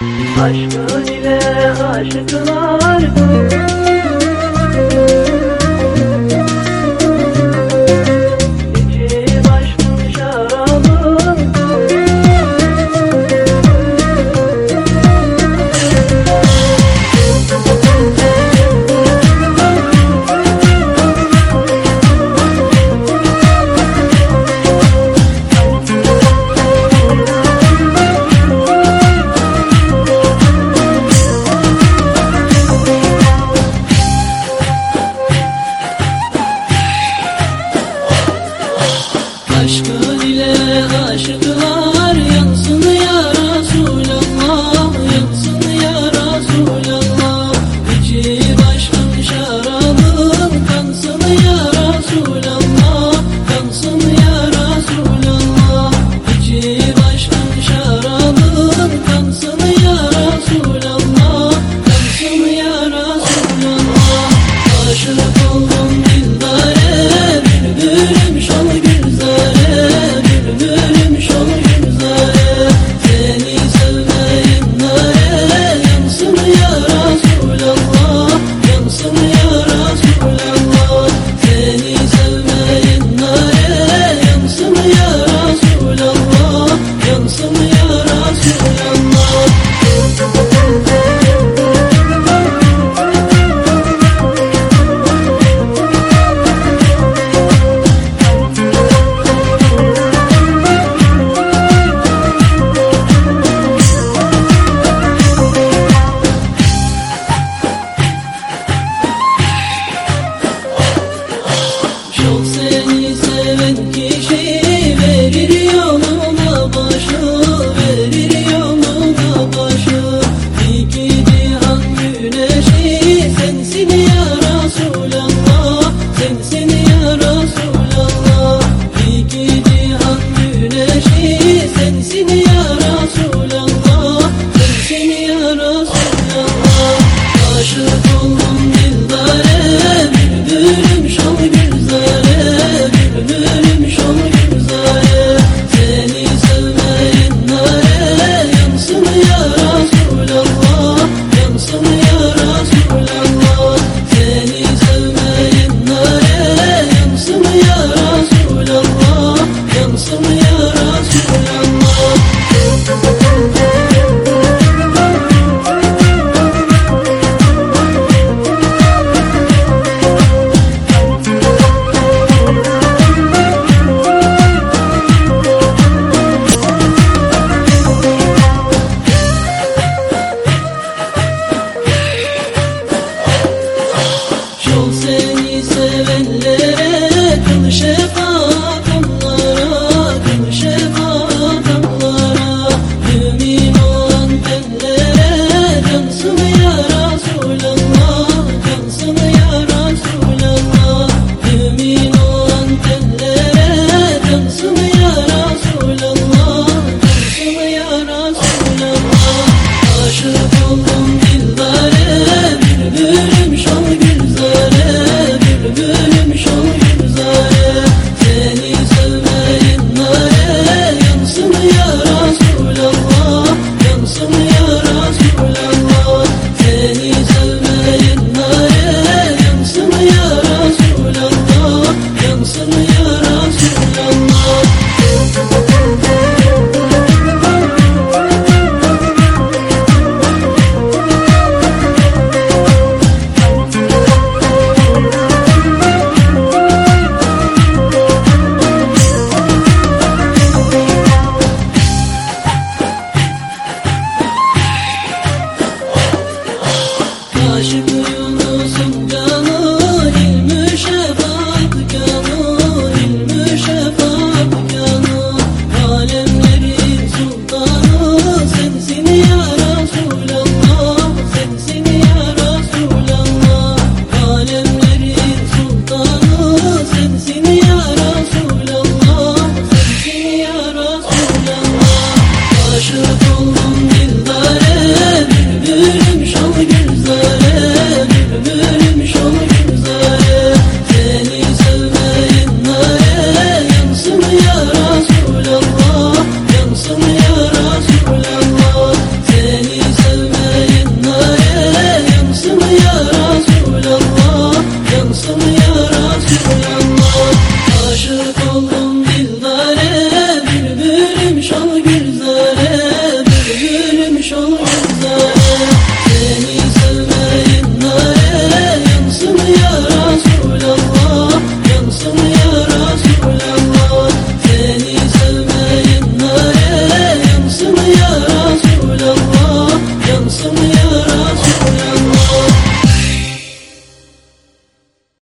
Aşkın ile aşıklardım aşıklar ya Resulallah Aşık oldum. Taşı buldum dilbare boşluk buldum losing.